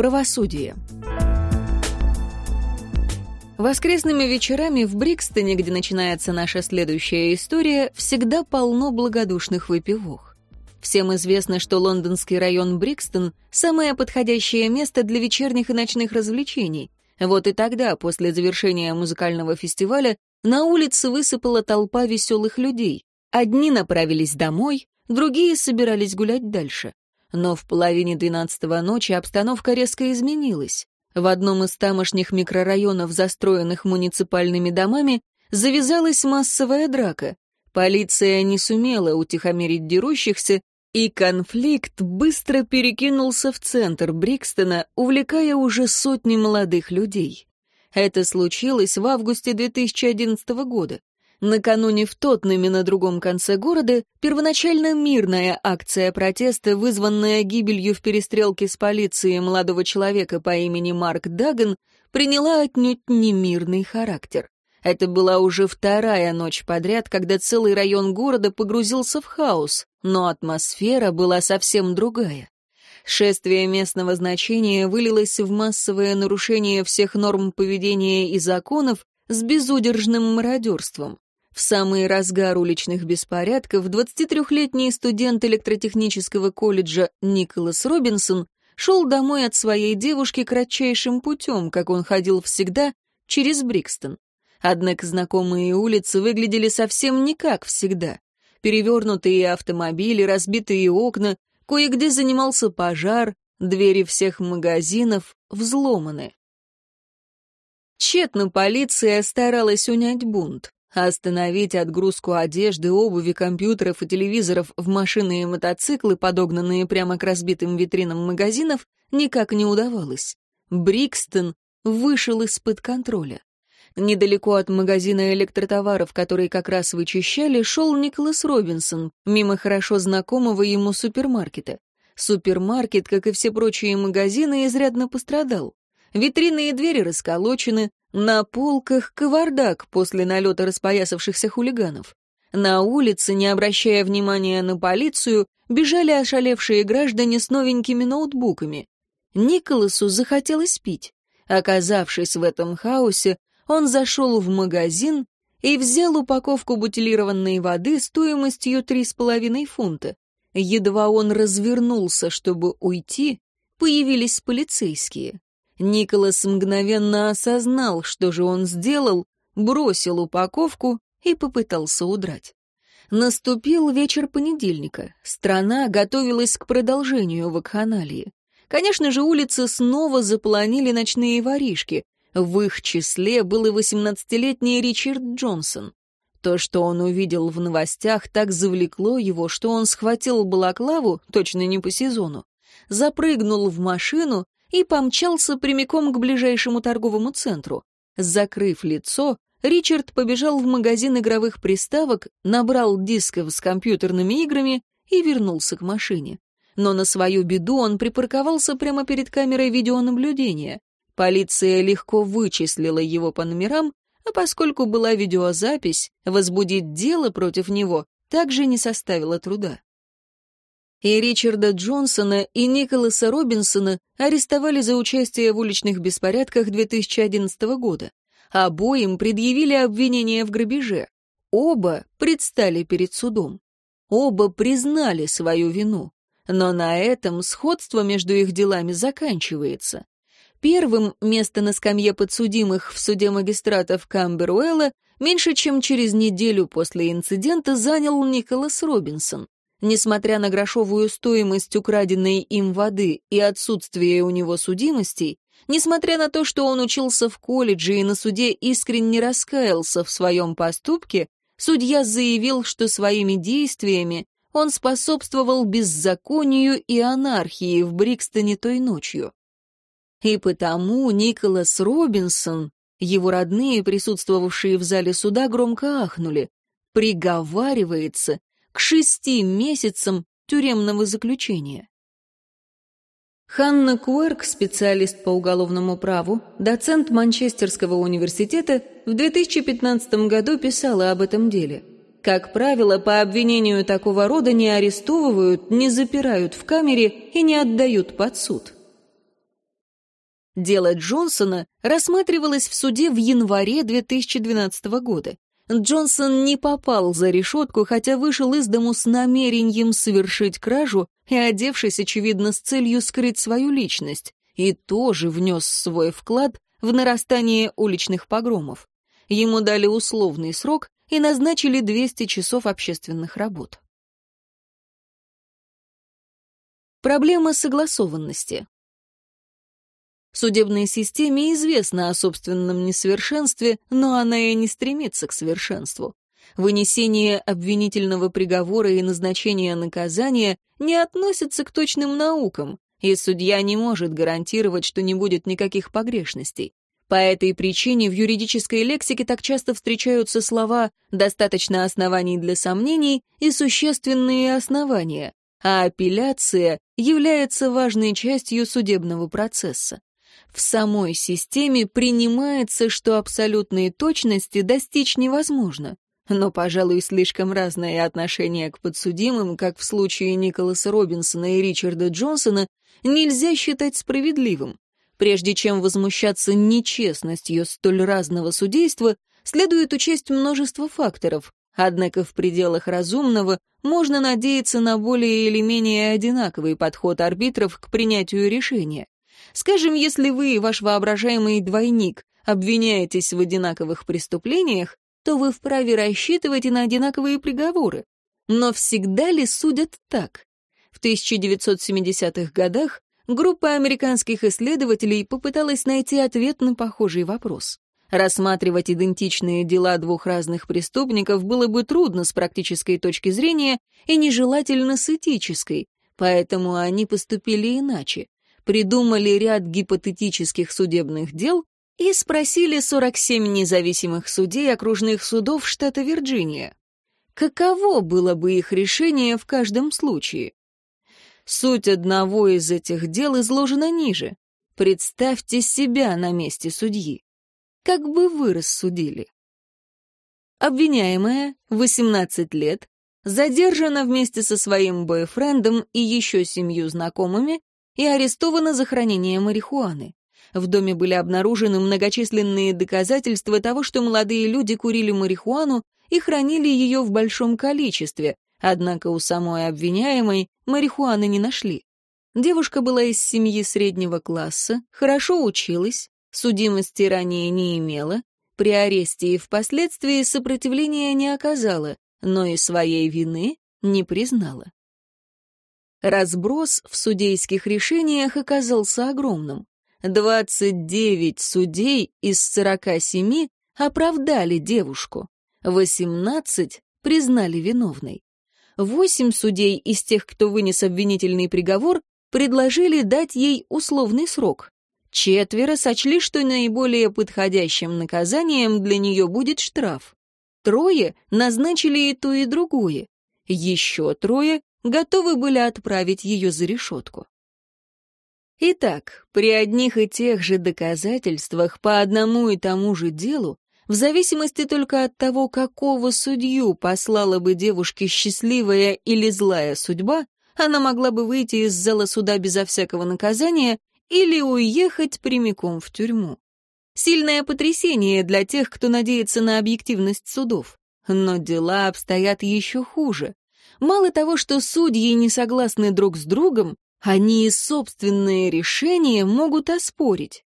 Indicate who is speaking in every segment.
Speaker 1: Правосудие. Воскресными вечерами в Брикстоне, где начинается наша следующая история, всегда полно благодушных выпивок. Всем известно, что лондонский район Брикстон — самое подходящее место для вечерних и ночных развлечений. Вот и тогда, после завершения музыкального фестиваля, на улице высыпала толпа веселых людей. Одни направились домой, другие собирались гулять дальше. Но в половине двенадцатого ночи обстановка резко изменилась. В одном из тамошних микрорайонов, застроенных муниципальными домами, завязалась массовая драка. Полиция не сумела утихомирить дерущихся, и конфликт быстро перекинулся в центр Брикстона, увлекая уже сотни молодых людей. Это случилось в августе 2011 года. Накануне в Тотнаме на другом конце города первоначально мирная акция протеста, вызванная гибелью в перестрелке с полицией молодого человека по имени Марк Даган, приняла отнюдь не мирный характер. Это была уже вторая ночь подряд, когда целый район города погрузился в хаос, но атмосфера была совсем другая. Шествие местного значения вылилось в массовое нарушение всех норм поведения и законов с безудержным мародерством. В самый разгар уличных беспорядков 23-летний студент электротехнического колледжа Николас Робинсон шел домой от своей девушки кратчайшим путем, как он ходил всегда, через Брикстон. Однако знакомые улицы выглядели совсем не как всегда. Перевернутые автомобили, разбитые окна, кое-где занимался пожар, двери всех магазинов взломаны. Тщетно полиция старалась унять бунт. Остановить отгрузку одежды, обуви, компьютеров и телевизоров в машины и мотоциклы, подогнанные прямо к разбитым витринам магазинов, никак не удавалось. Брикстон вышел из-под контроля. Недалеко от магазина электротоваров, который как раз вычищали, шел Николас Робинсон, мимо хорошо знакомого ему супермаркета. Супермаркет, как и все прочие магазины, изрядно пострадал. Витрины и двери расколочены, на полках кавардак после налета распоясавшихся хулиганов. На улице, не обращая внимания на полицию, бежали ошалевшие граждане с новенькими ноутбуками. Николасу захотелось пить. Оказавшись в этом хаосе, он зашел в магазин и взял упаковку бутилированной воды стоимостью три с половиной фунта. Едва он развернулся, чтобы уйти, появились полицейские. Николас мгновенно осознал, что же он сделал, бросил упаковку и попытался удрать. Наступил вечер понедельника. Страна готовилась к продолжению вакханалии. Конечно же, улицы снова заполонили ночные воришки. В их числе был и 18-летний Ричард Джонсон. То, что он увидел в новостях, так завлекло его, что он схватил балаклаву, точно не по сезону, запрыгнул в машину и помчался прямиком к ближайшему торговому центру. Закрыв лицо, Ричард побежал в магазин игровых приставок, набрал дисков с компьютерными играми и вернулся к машине. Но на свою беду он припарковался прямо перед камерой видеонаблюдения. Полиция легко вычислила его по номерам, а поскольку была видеозапись, возбудить дело против него также не составило труда и Ричарда Джонсона и Николаса Робинсона арестовали за участие в уличных беспорядках 2011 года. Обоим предъявили обвинение в грабеже. Оба предстали перед судом. Оба признали свою вину. Но на этом сходство между их делами заканчивается. Первым место на скамье подсудимых в суде магистратов Камберуэлла меньше чем через неделю после инцидента занял Николас Робинсон. Несмотря на грошовую стоимость украденной им воды и отсутствие у него судимостей, несмотря на то, что он учился в колледже и на суде искренне раскаялся в своем поступке, судья заявил, что своими действиями он способствовал беззаконию и анархии в Брикстоне той ночью. И потому Николас Робинсон, его родные, присутствовавшие в зале суда, громко ахнули, приговаривается к шести месяцам тюремного заключения. Ханна Куэрк, специалист по уголовному праву, доцент Манчестерского университета, в 2015 году писала об этом деле. Как правило, по обвинению такого рода не арестовывают, не запирают в камере и не отдают под суд. Дело Джонсона рассматривалось в суде в январе 2012 года. Джонсон не попал за решетку, хотя вышел из дому с намерением совершить кражу и одевшись, очевидно, с целью скрыть свою личность, и тоже внес свой вклад в нарастание уличных погромов. Ему дали условный срок и назначили 200 часов общественных работ. Проблема согласованности. Судебной системе известно о собственном несовершенстве, но она и не стремится к совершенству. Вынесение обвинительного приговора и назначение наказания не относятся к точным наукам, и судья не может гарантировать, что не будет никаких погрешностей. По этой причине в юридической лексике так часто встречаются слова «достаточно оснований для сомнений» и «существенные основания», а апелляция является важной частью судебного процесса. В самой системе принимается, что абсолютной точности достичь невозможно. Но, пожалуй, слишком разное отношение к подсудимым, как в случае Николаса Робинсона и Ричарда Джонсона, нельзя считать справедливым. Прежде чем возмущаться нечестностью столь разного судейства, следует учесть множество факторов, однако в пределах разумного можно надеяться на более или менее одинаковый подход арбитров к принятию решения. Скажем, если вы и ваш воображаемый двойник обвиняетесь в одинаковых преступлениях, то вы вправе рассчитывать и на одинаковые приговоры. Но всегда ли судят так? В 1970-х годах группа американских исследователей попыталась найти ответ на похожий вопрос. Рассматривать идентичные дела двух разных преступников было бы трудно с практической точки зрения и нежелательно с этической, поэтому они поступили иначе придумали ряд гипотетических судебных дел и спросили 47 независимых судей окружных судов штата Вирджиния, каково было бы их решение в каждом случае. Суть одного из этих дел изложена ниже. Представьте себя на месте судьи. Как бы вы рассудили? Обвиняемая, 18 лет, задержана вместе со своим бойфрендом и еще семью знакомыми и арестована за хранение марихуаны. В доме были обнаружены многочисленные доказательства того, что молодые люди курили марихуану и хранили ее в большом количестве, однако у самой обвиняемой марихуаны не нашли. Девушка была из семьи среднего класса, хорошо училась, судимости ранее не имела, при аресте и впоследствии сопротивления не оказала, но и своей вины не признала. Разброс в судейских решениях оказался огромным. 29 судей из 47 оправдали девушку, 18 признали виновной. Восемь судей из тех, кто вынес обвинительный приговор, предложили дать ей условный срок. Четверо сочли, что наиболее подходящим наказанием для нее будет штраф. Трое назначили и то, и другое. Еще трое готовы были отправить ее за решетку. Итак, при одних и тех же доказательствах по одному и тому же делу, в зависимости только от того, какого судью послала бы девушке счастливая или злая судьба, она могла бы выйти из зала суда безо всякого наказания или уехать прямиком в тюрьму. Сильное потрясение для тех, кто надеется на объективность судов. Но дела обстоят еще хуже. Мало того, что судьи не согласны друг с другом, они и собственные решения могут оспорить.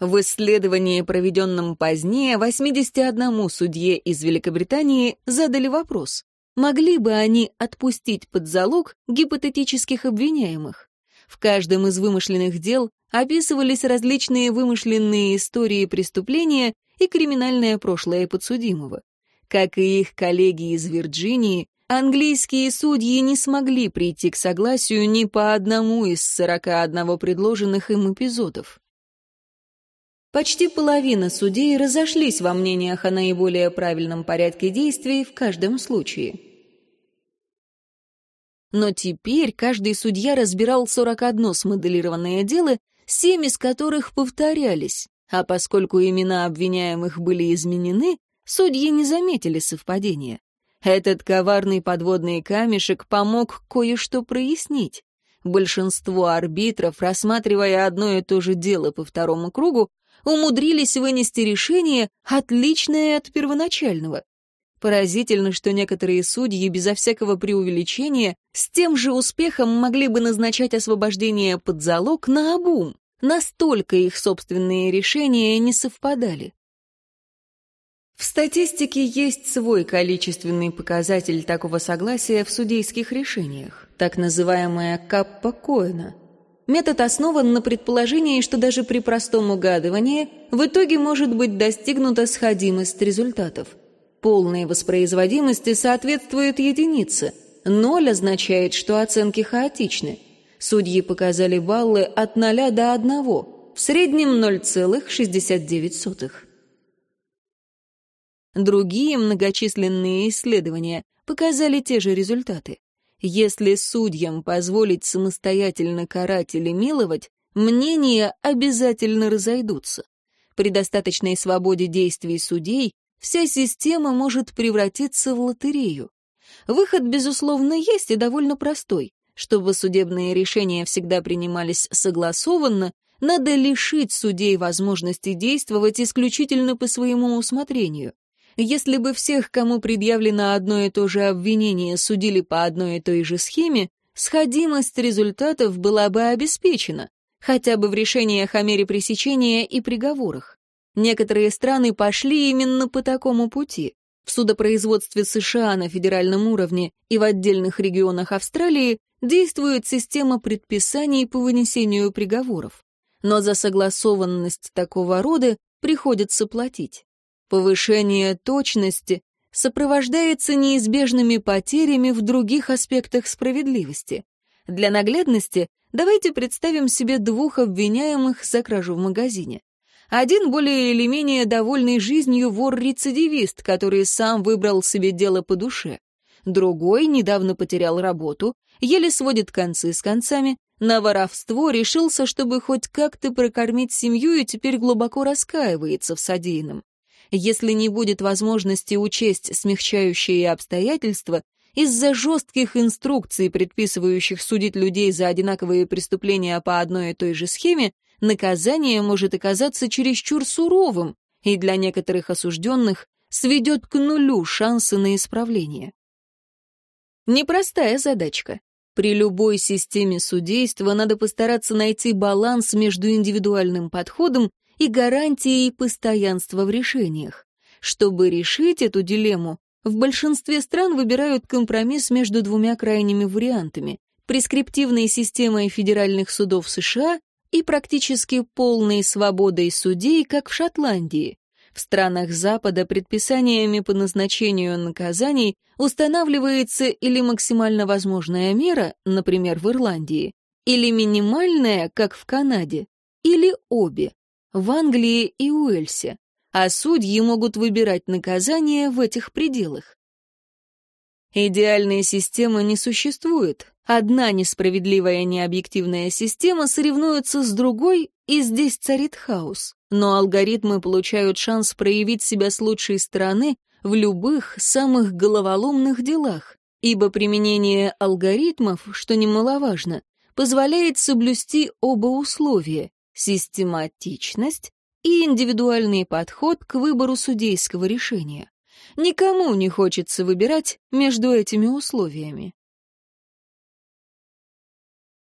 Speaker 1: В исследовании, проведенном позднее, 81 судье из Великобритании задали вопрос, могли бы они отпустить под залог гипотетических обвиняемых. В каждом из вымышленных дел описывались различные вымышленные истории преступления и криминальное прошлое подсудимого. Как и их коллеги из Вирджинии, Английские судьи не смогли прийти к согласию ни по одному из 41 предложенных им эпизодов. Почти половина судей разошлись во мнениях о наиболее правильном порядке действий в каждом случае. Но теперь каждый судья разбирал 41 смоделированное дело, семь из которых повторялись, а поскольку имена обвиняемых были изменены, судьи не заметили совпадения. Этот коварный подводный камешек помог кое-что прояснить. Большинство арбитров, рассматривая одно и то же дело по второму кругу, умудрились вынести решение, отличное от первоначального. Поразительно, что некоторые судьи безо всякого преувеличения с тем же успехом могли бы назначать освобождение под залог на обум. Настолько их собственные решения не совпадали. В статистике есть свой количественный показатель такого согласия в судейских решениях, так называемая каппа Коэна. Метод основан на предположении, что даже при простом угадывании в итоге может быть достигнута сходимость результатов. Полной воспроизводимости соответствует единице. Ноль означает, что оценки хаотичны. Судьи показали баллы от 0 до 1, в среднем 0,69. Другие многочисленные исследования показали те же результаты. Если судьям позволить самостоятельно карать или миловать, мнения обязательно разойдутся. При достаточной свободе действий судей вся система может превратиться в лотерею. Выход, безусловно, есть и довольно простой. Чтобы судебные решения всегда принимались согласованно, надо лишить судей возможности действовать исключительно по своему усмотрению. Если бы всех, кому предъявлено одно и то же обвинение, судили по одной и той же схеме, сходимость результатов была бы обеспечена, хотя бы в решениях о мере пресечения и приговорах. Некоторые страны пошли именно по такому пути. В судопроизводстве США на федеральном уровне и в отдельных регионах Австралии действует система предписаний по вынесению приговоров. Но за согласованность такого рода приходится платить. Повышение точности сопровождается неизбежными потерями в других аспектах справедливости. Для наглядности давайте представим себе двух обвиняемых за кражу в магазине. Один более или менее довольный жизнью вор-рецидивист, который сам выбрал себе дело по душе. Другой недавно потерял работу, еле сводит концы с концами, на воровство решился, чтобы хоть как-то прокормить семью и теперь глубоко раскаивается в содеянном. Если не будет возможности учесть смягчающие обстоятельства, из-за жестких инструкций, предписывающих судить людей за одинаковые преступления по одной и той же схеме, наказание может оказаться чересчур суровым и для некоторых осужденных сведет к нулю шансы на исправление. Непростая задачка. При любой системе судейства надо постараться найти баланс между индивидуальным подходом и гарантией постоянства в решениях. Чтобы решить эту дилемму, в большинстве стран выбирают компромисс между двумя крайними вариантами – прескриптивной системой федеральных судов США и практически полной свободой судей, как в Шотландии. В странах Запада предписаниями по назначению наказаний устанавливается или максимально возможная мера, например, в Ирландии, или минимальная, как в Канаде, или обе в Англии и Уэльсе, а судьи могут выбирать наказание в этих пределах. Идеальной системы не существует. Одна несправедливая необъективная система соревнуется с другой, и здесь царит хаос. Но алгоритмы получают шанс проявить себя с лучшей стороны в любых самых головоломных делах, ибо применение алгоритмов, что немаловажно, позволяет соблюсти оба условия систематичность и индивидуальный подход к выбору судейского решения. Никому не хочется выбирать между этими условиями.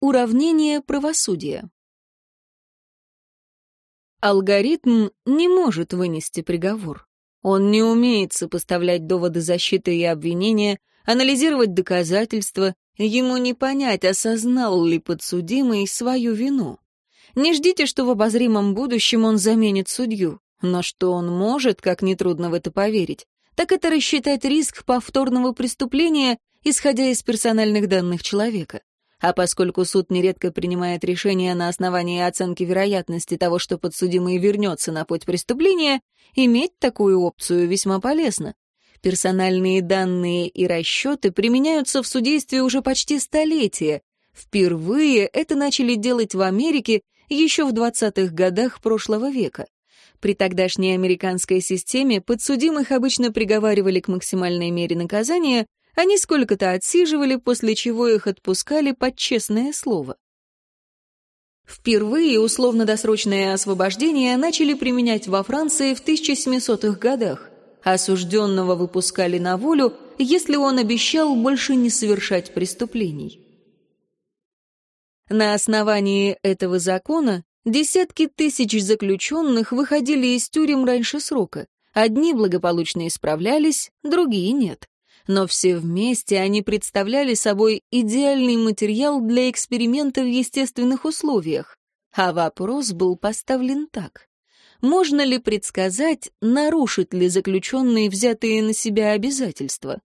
Speaker 1: Уравнение правосудия. Алгоритм не может вынести приговор. Он не умеет сопоставлять доводы защиты и обвинения, анализировать доказательства, ему не понять, осознал ли подсудимый свою вину. Не ждите, что в обозримом будущем он заменит судью. Но что он может, как нетрудно в это поверить, так это рассчитать риск повторного преступления, исходя из персональных данных человека. А поскольку суд нередко принимает решения на основании оценки вероятности того, что подсудимый вернется на путь преступления, иметь такую опцию весьма полезно. Персональные данные и расчеты применяются в судействе уже почти столетия. Впервые это начали делать в Америке еще в 20-х годах прошлого века. При тогдашней американской системе подсудимых обычно приговаривали к максимальной мере наказания, Они сколько-то отсиживали, после чего их отпускали под честное слово. Впервые условно-досрочное освобождение начали применять во Франции в 1700-х годах. Осужденного выпускали на волю, если он обещал больше не совершать преступлений. На основании этого закона десятки тысяч заключенных выходили из тюрем раньше срока. Одни благополучно исправлялись, другие нет. Но все вместе они представляли собой идеальный материал для эксперимента в естественных условиях. А вопрос был поставлен так. Можно ли предсказать, нарушит ли заключенные взятые на себя обязательства?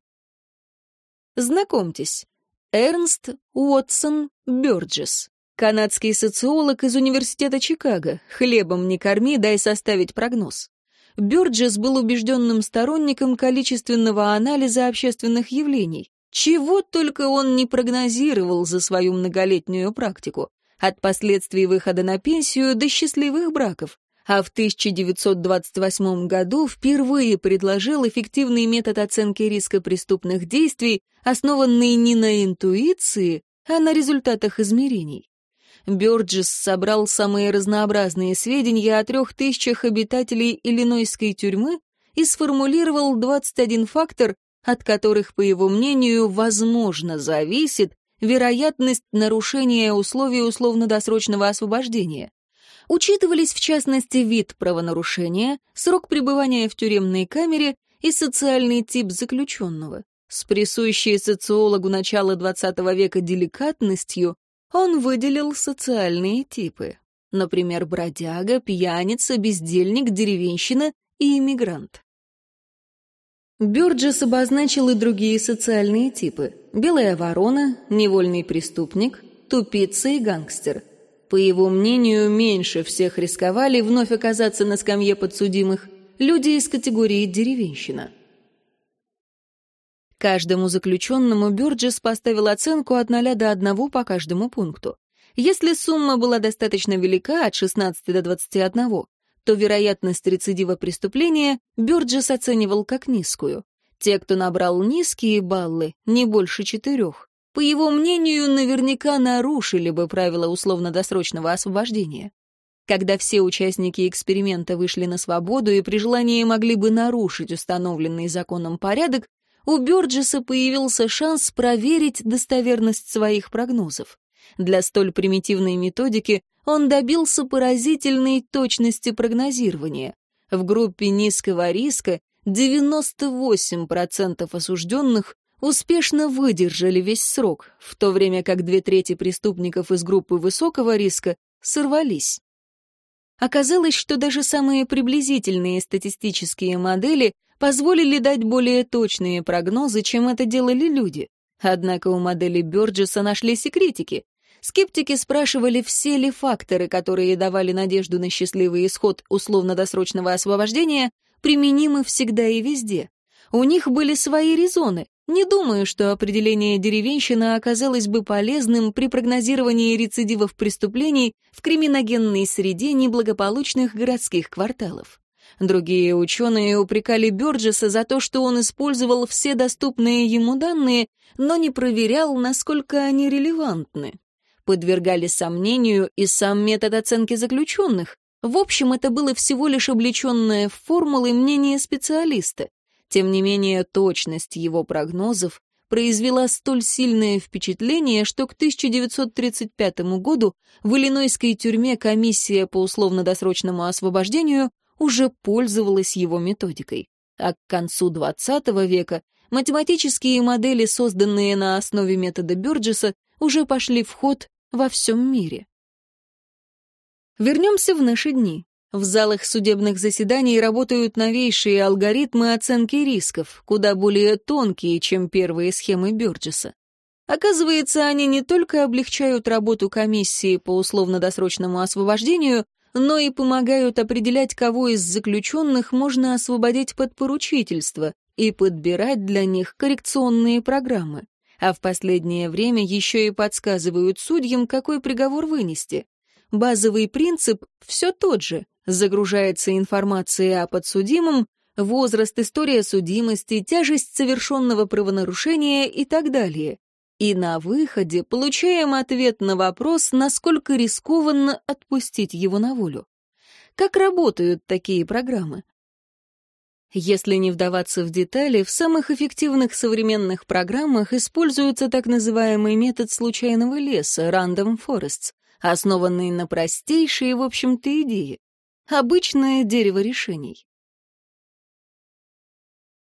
Speaker 1: Знакомьтесь, Эрнст Уотсон Бёрджес, канадский социолог из Университета Чикаго. Хлебом не корми, дай составить прогноз. Бёрджес был убежденным сторонником количественного анализа общественных явлений. Чего только он не прогнозировал за свою многолетнюю практику. От последствий выхода на пенсию до счастливых браков а в 1928 году впервые предложил эффективный метод оценки риска преступных действий, основанный не на интуиции, а на результатах измерений. Бёрджес собрал самые разнообразные сведения о трех тысячах обитателей Иллинойской тюрьмы и сформулировал 21 фактор, от которых, по его мнению, возможно зависит вероятность нарушения условий условно-досрочного освобождения. Учитывались в частности вид правонарушения, срок пребывания в тюремной камере и социальный тип заключенного. С присущей социологу начала XX века деликатностью он выделил социальные типы. Например, бродяга, пьяница, бездельник, деревенщина и иммигрант. Бёрджес обозначил и другие социальные типы. Белая ворона, невольный преступник, тупица и гангстер – по его мнению, меньше всех рисковали вновь оказаться на скамье подсудимых люди из категории «деревенщина». Каждому заключенному Бёрджес поставил оценку от 0 до 1 по каждому пункту. Если сумма была достаточно велика, от 16 до 21, то вероятность рецидива преступления Бёрджес оценивал как низкую. Те, кто набрал низкие баллы, не больше четырех, по его мнению, наверняка нарушили бы правила условно-досрочного освобождения. Когда все участники эксперимента вышли на свободу и при желании могли бы нарушить установленный законом порядок, у Бёрджеса появился шанс проверить достоверность своих прогнозов. Для столь примитивной методики он добился поразительной точности прогнозирования. В группе низкого риска 98% осужденных успешно выдержали весь срок, в то время как две трети преступников из группы высокого риска сорвались. Оказалось, что даже самые приблизительные статистические модели позволили дать более точные прогнозы, чем это делали люди. Однако у модели Бёрджеса нашлись и критики. Скептики спрашивали, все ли факторы, которые давали надежду на счастливый исход условно-досрочного освобождения, применимы всегда и везде. У них были свои резоны, не думаю, что определение деревенщина оказалось бы полезным при прогнозировании рецидивов преступлений в криминогенной среде неблагополучных городских кварталов. Другие ученые упрекали Бёрджеса за то, что он использовал все доступные ему данные, но не проверял, насколько они релевантны. Подвергали сомнению и сам метод оценки заключенных. В общем, это было всего лишь облеченное в формулы мнение специалиста. Тем не менее, точность его прогнозов произвела столь сильное впечатление, что к 1935 году в Иллинойской тюрьме комиссия по условно-досрочному освобождению уже пользовалась его методикой. А к концу XX века математические модели, созданные на основе метода Бёрджеса, уже пошли в ход во всем мире. Вернемся в наши дни. В залах судебных заседаний работают новейшие алгоритмы оценки рисков, куда более тонкие, чем первые схемы Бёрджеса. Оказывается, они не только облегчают работу комиссии по условно-досрочному освобождению, но и помогают определять, кого из заключенных можно освободить под поручительство и подбирать для них коррекционные программы. А в последнее время еще и подсказывают судьям, какой приговор вынести. Базовый принцип все тот же Загружается информация о подсудимом, возраст, история судимости, тяжесть совершенного правонарушения и так далее. И на выходе получаем ответ на вопрос, насколько рискованно отпустить его на волю. Как работают такие программы? Если не вдаваться в детали, в самых эффективных современных программах используется так называемый метод случайного леса, random forests, основанный на простейшей, в общем-то, идее. Обычное дерево решений.